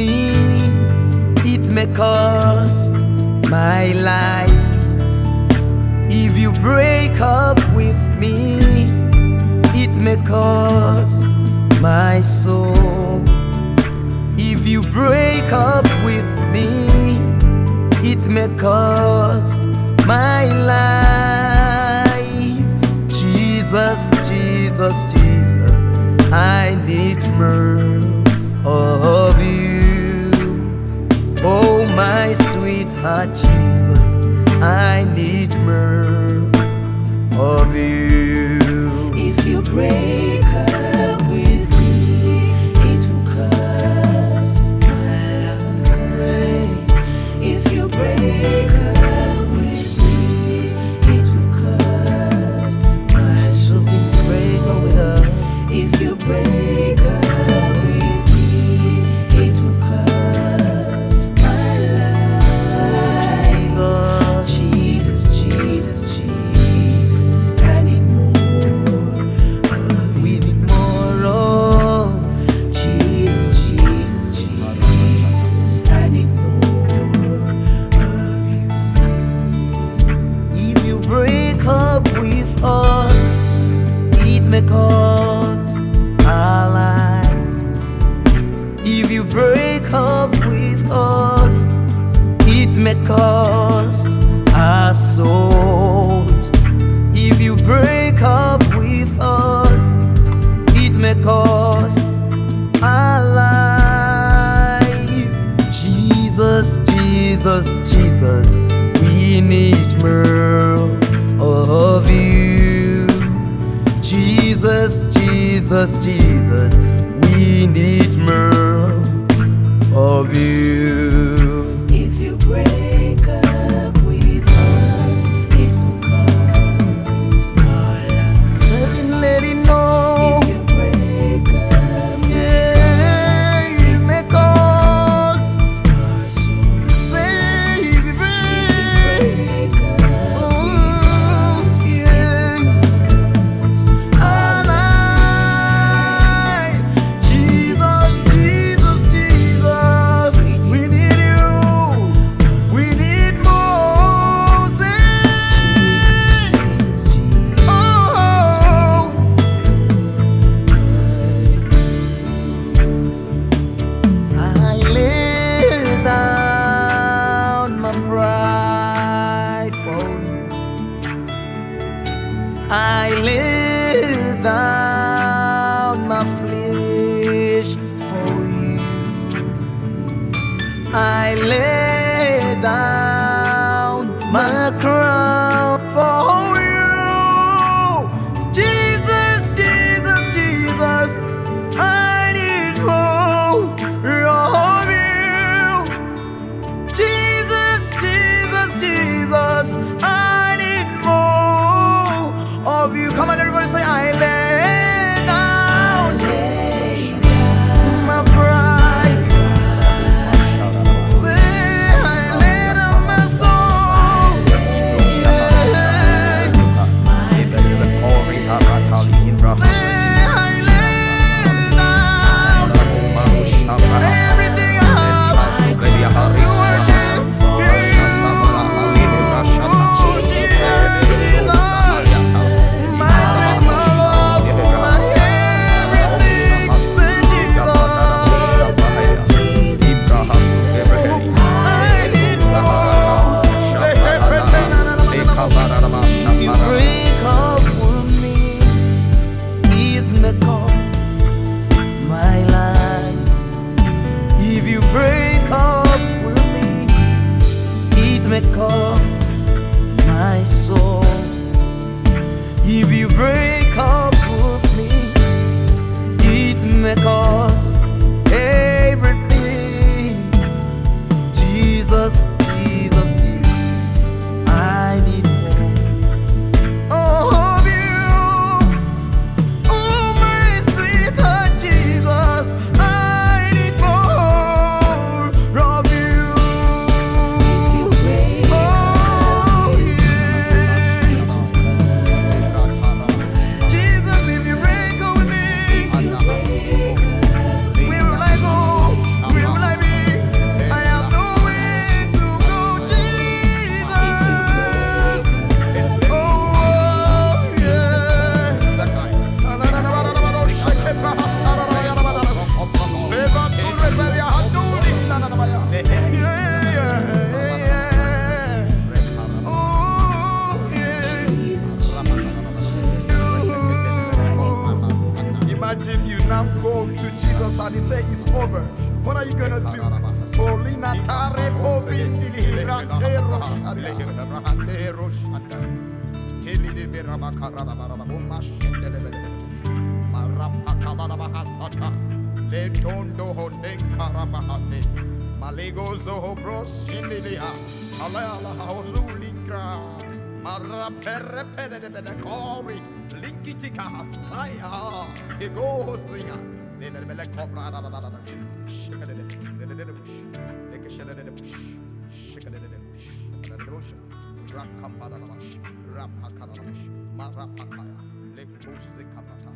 me, it may cost my life. If you break up with me, it may cost my soul. If you break up with me, it may cost my life. Jesus, Jesus, Jesus, I need mercy. it's hot, Jesus. I need more of you. If you pray. We need more of you. Jesus, Jesus, Jesus, we need more of you. I lay down my flesh for you. I lay Letondo honde karabahane Maligo zoho prosinilia Alala hausulikra Mara pere pere de bene kori Linkitika hasaya Ego hosinga Lele bele kopra da da da da Şekede de de de de de Rakaparalabash, Rapakaralabash, Marapakaya, Lekose Kaprata.